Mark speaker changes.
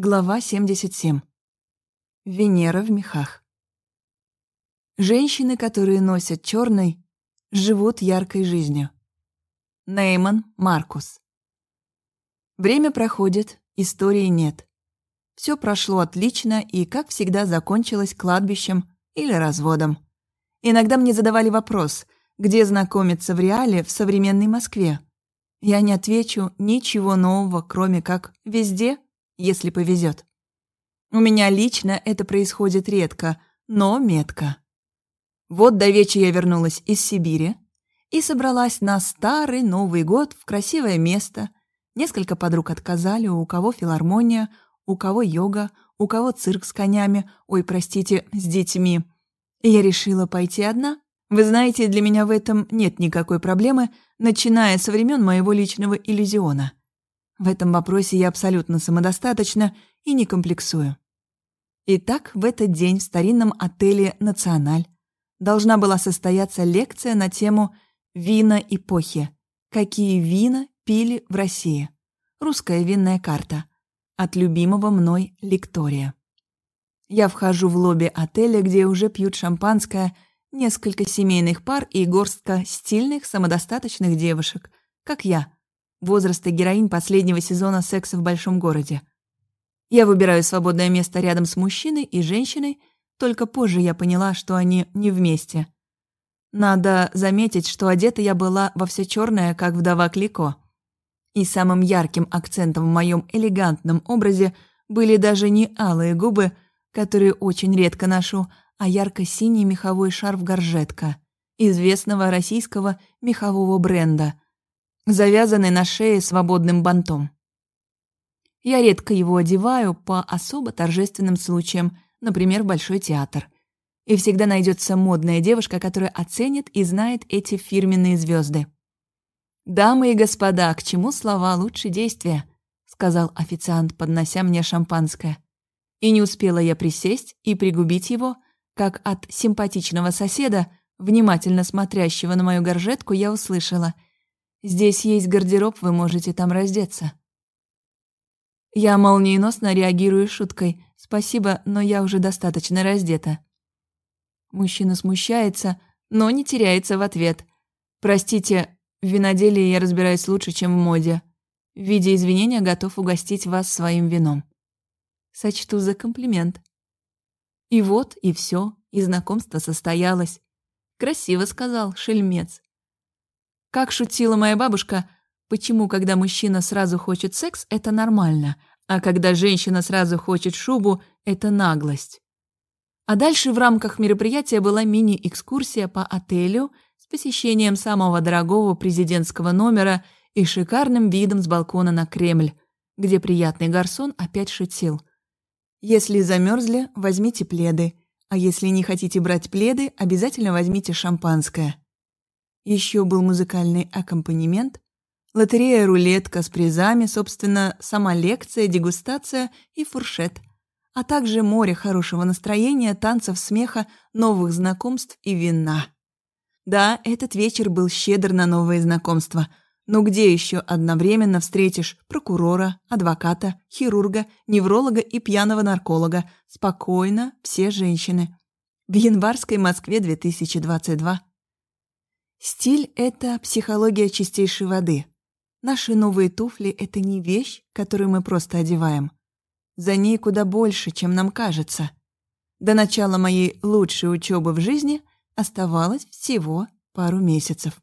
Speaker 1: Глава 77. Венера в мехах. Женщины, которые носят черный, живут яркой жизнью. Нейман Маркус. Время проходит, истории нет. Все прошло отлично и, как всегда, закончилось кладбищем или разводом. Иногда мне задавали вопрос, где знакомиться в реале в современной Москве. Я не отвечу ничего нового, кроме как «везде», если повезет. У меня лично это происходит редко, но метко. Вот до вечера я вернулась из Сибири и собралась на старый Новый год в красивое место. Несколько подруг отказали, у кого филармония, у кого йога, у кого цирк с конями, ой, простите, с детьми. И я решила пойти одна. Вы знаете, для меня в этом нет никакой проблемы, начиная со времен моего личного иллюзиона. В этом вопросе я абсолютно самодостаточна и не комплексую. Итак, в этот день в старинном отеле «Националь» должна была состояться лекция на тему «Вина эпохи. Какие вина пили в России?» Русская винная карта. От любимого мной лектория. Я вхожу в лобби отеля, где уже пьют шампанское, несколько семейных пар и горстка стильных, самодостаточных девушек, как я – возраста героинь последнего сезона «Секса в большом городе». Я выбираю свободное место рядом с мужчиной и женщиной, только позже я поняла, что они не вместе. Надо заметить, что одета я была во все черное, как вдова Клико. И самым ярким акцентом в моем элегантном образе были даже не алые губы, которые очень редко ношу, а ярко-синий меховой шарф-горжетка известного российского мехового бренда – завязанный на шее свободным бантом. Я редко его одеваю по особо торжественным случаям, например, Большой театр. И всегда найдется модная девушка, которая оценит и знает эти фирменные звезды. «Дамы и господа, к чему слова лучше действия?» — сказал официант, поднося мне шампанское. И не успела я присесть и пригубить его, как от симпатичного соседа, внимательно смотрящего на мою горжетку, я услышала — Здесь есть гардероб, вы можете там раздеться». Я молниеносно реагирую шуткой. «Спасибо, но я уже достаточно раздета». Мужчина смущается, но не теряется в ответ. «Простите, в виноделии я разбираюсь лучше, чем в моде. В виде извинения готов угостить вас своим вином». Сочту за комплимент. И вот, и все, и знакомство состоялось. Красиво сказал, шельмец. Как шутила моя бабушка, почему, когда мужчина сразу хочет секс, это нормально, а когда женщина сразу хочет шубу, это наглость. А дальше в рамках мероприятия была мини-экскурсия по отелю с посещением самого дорогого президентского номера и шикарным видом с балкона на Кремль, где приятный гарсон опять шутил. Если замерзли, возьмите пледы, а если не хотите брать пледы, обязательно возьмите шампанское. Еще был музыкальный аккомпанемент, лотерея-рулетка с призами, собственно, сама лекция, дегустация и фуршет, а также море хорошего настроения, танцев, смеха, новых знакомств и вина. Да, этот вечер был щедр на новые знакомства, но где еще одновременно встретишь прокурора, адвоката, хирурга, невролога и пьяного нарколога? Спокойно, все женщины. В январской Москве 2022 Стиль — это психология чистейшей воды. Наши новые туфли — это не вещь, которую мы просто одеваем. За ней куда больше, чем нам кажется. До начала моей лучшей учебы в жизни оставалось всего пару месяцев.